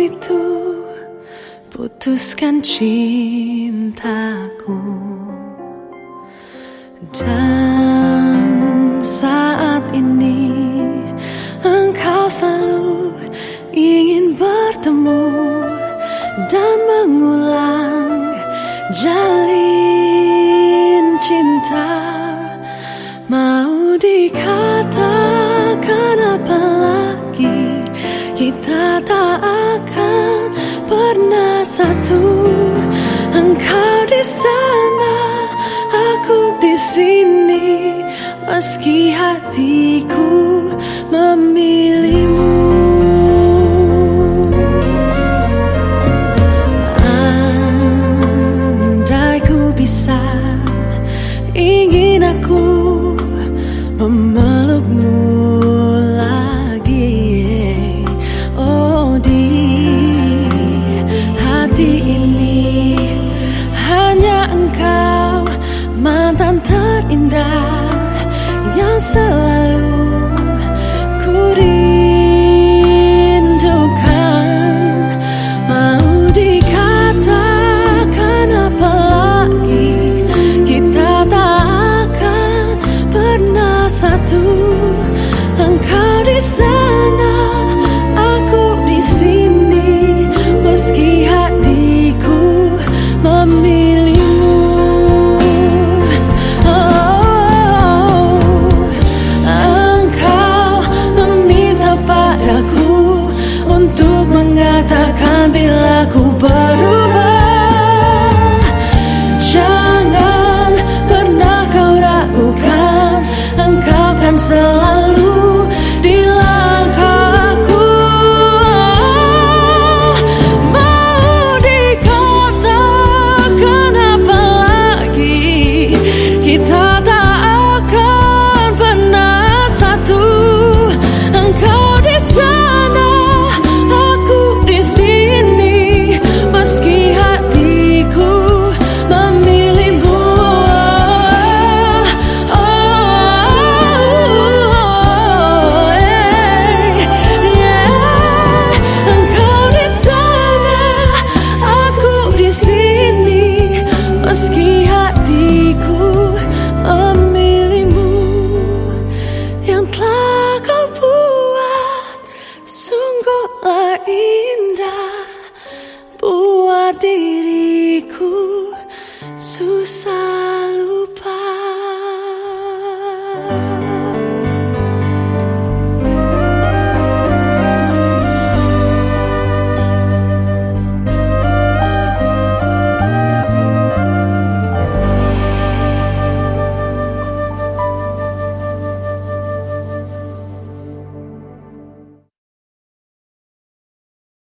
itu putuskan cintaku? Dan saat ini engkau selalu ingin bertemu dan mengulang jalin mau dikatakan apa lagi kita tak akan pernah satu. Engkau di sana aku di sini meski hatiku memelukmu lagi Oh di hati ini hanya engkau mantan terindah yang selalu